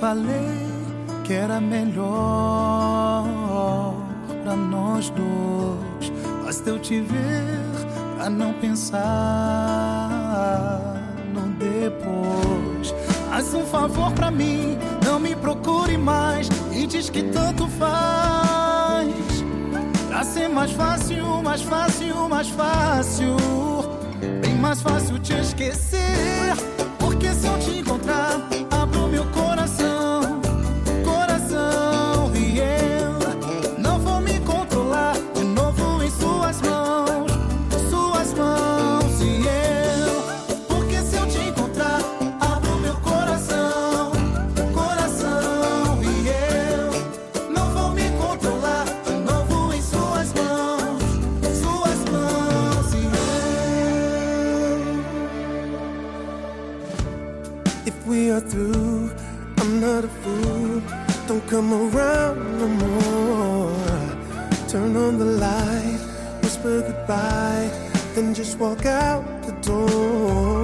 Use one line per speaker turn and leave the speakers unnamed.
falei que era melhor pra nós dois. Basta eu te ver pra não pensar no depois. Faz um favor pra mim, não me procure mais e diz que tanto faz. Pra ser mais fácil, mais fácil, mais fácil. Bem mais fácil te esquecer.
If we are through, I'm not a fool. Don't come around no more. Turn on the light, whisper goodbye, then just walk out the door.